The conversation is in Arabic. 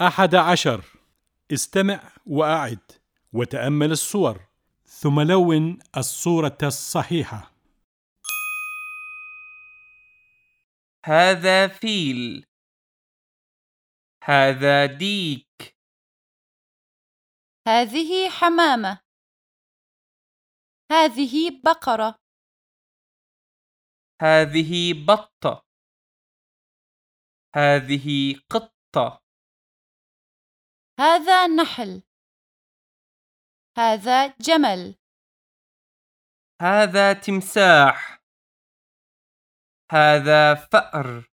أحد عشر. استمع وأعد وتأمل الصور. ثم لون الصورة الصحيحة. هذا فيل. هذا ديك. هذه حمامة. هذه بقرة. هذه بطة. هذه قطة. هذا نحل. هذا جمل. هذا تمساح. هذا فأر.